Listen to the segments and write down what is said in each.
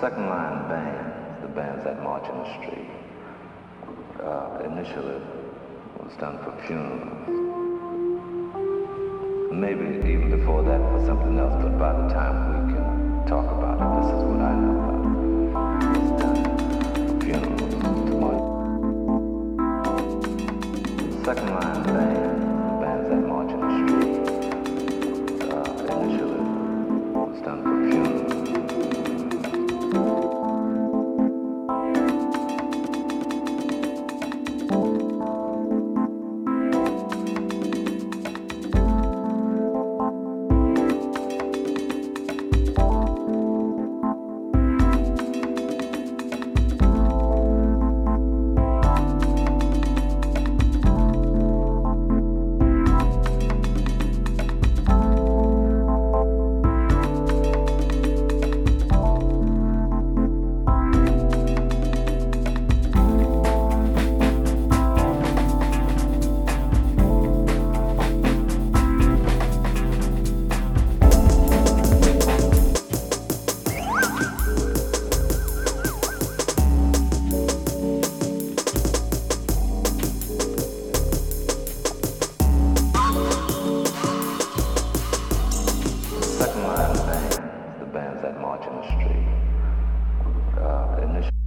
second line bands, the bands that march in the street, uh, initially was done for funerals. Maybe even before that for something else, but by the time we can talk about it, this is what I know about it. It's done for funerals. Second line band, pageantry, uh,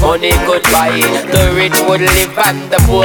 money could buy. The rich would live and the poor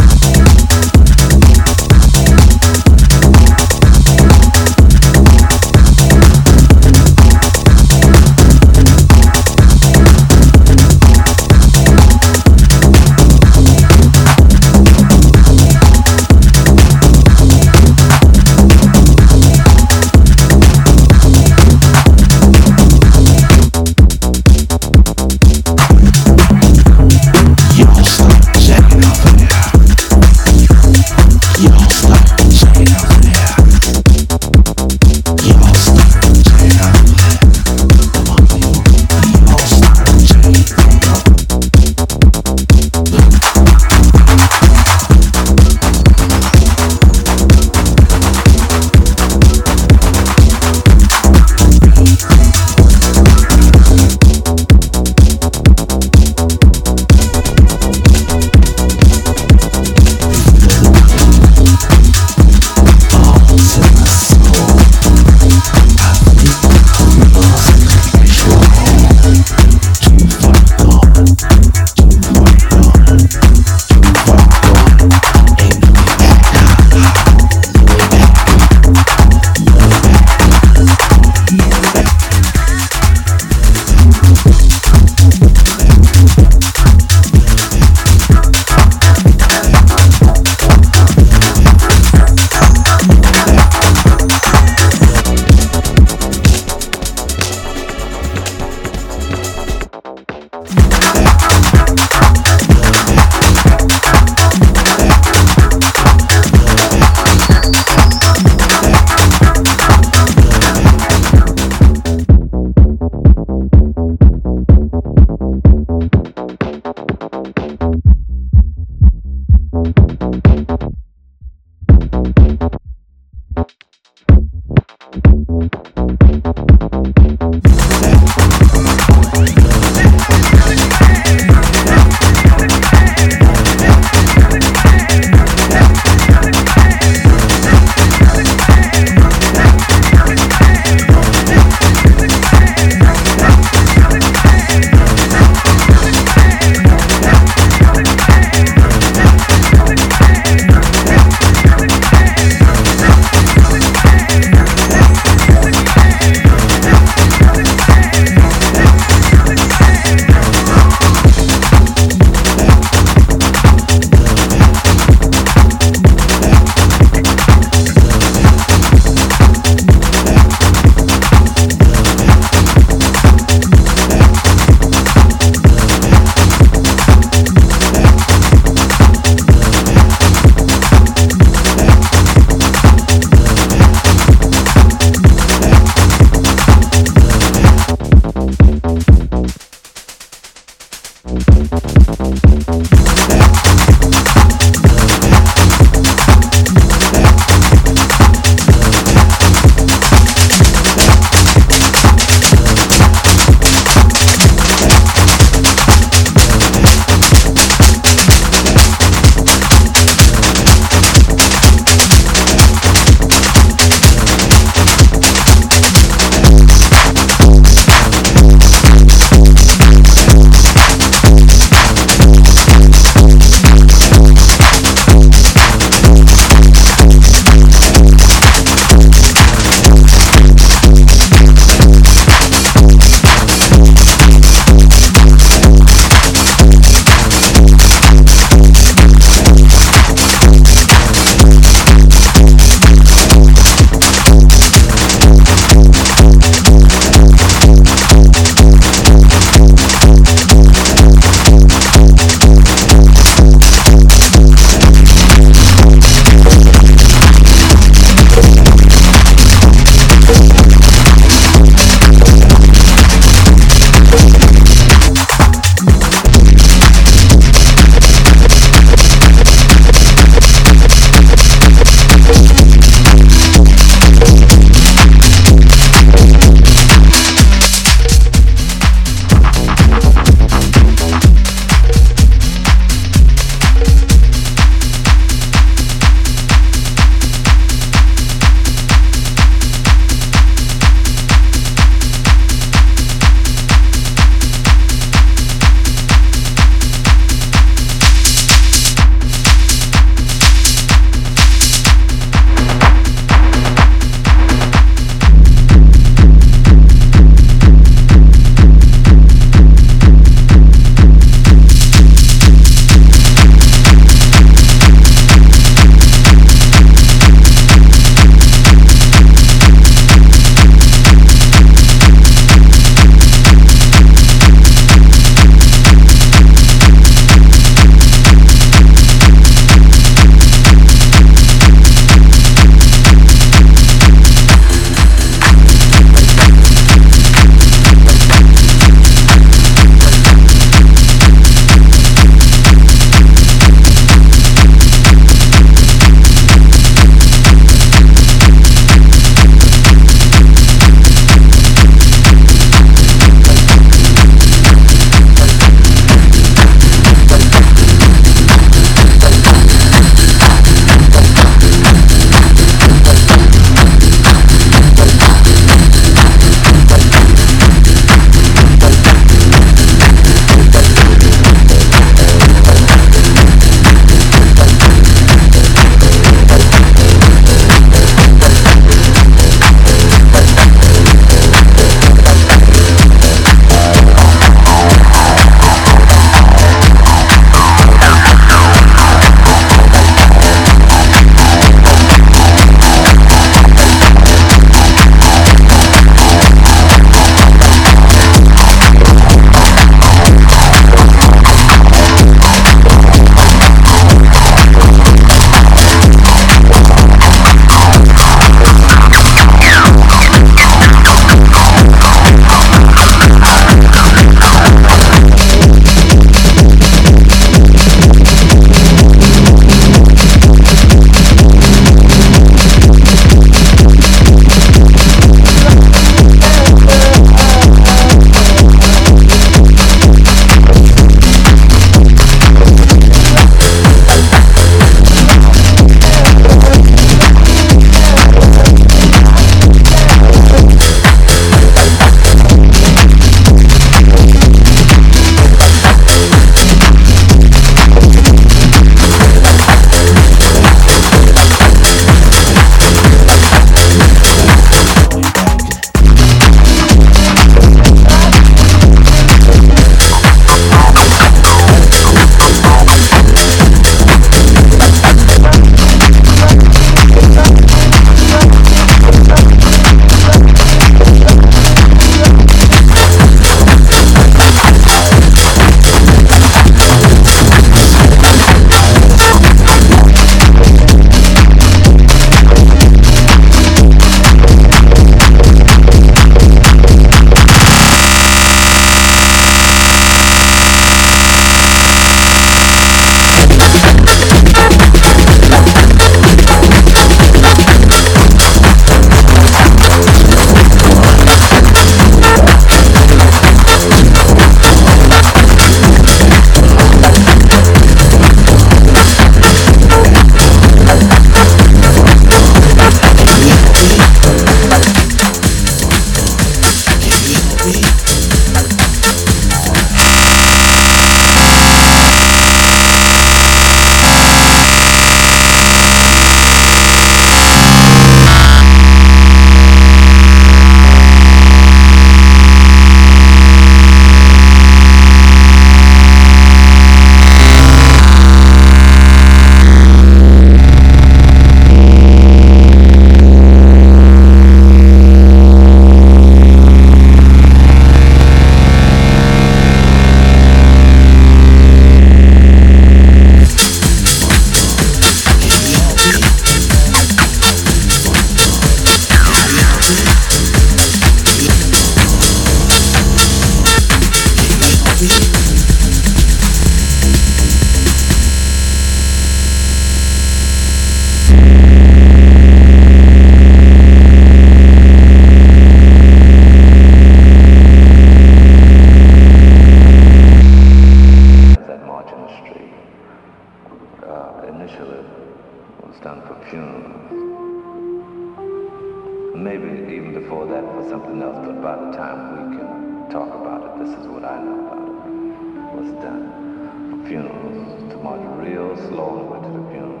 funerals to march real slow and went to the funeral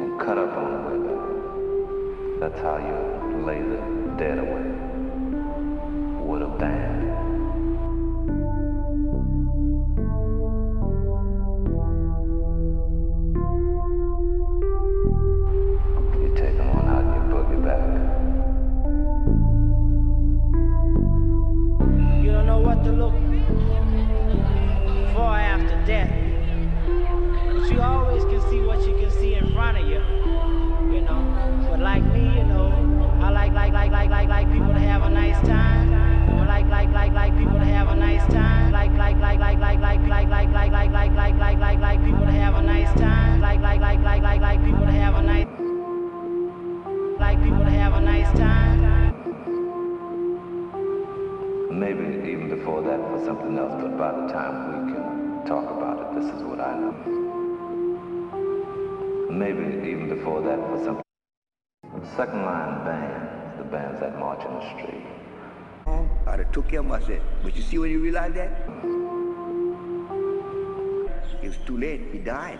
and cut up on the way back. That's how you lay the dead away with a band. Something else, but by the time we can talk about it, this is what I know. Maybe even before that for something. The second line bands, the bands that march in the street. I'd have took care of myself. But you see when you realize that? It was too late. He died.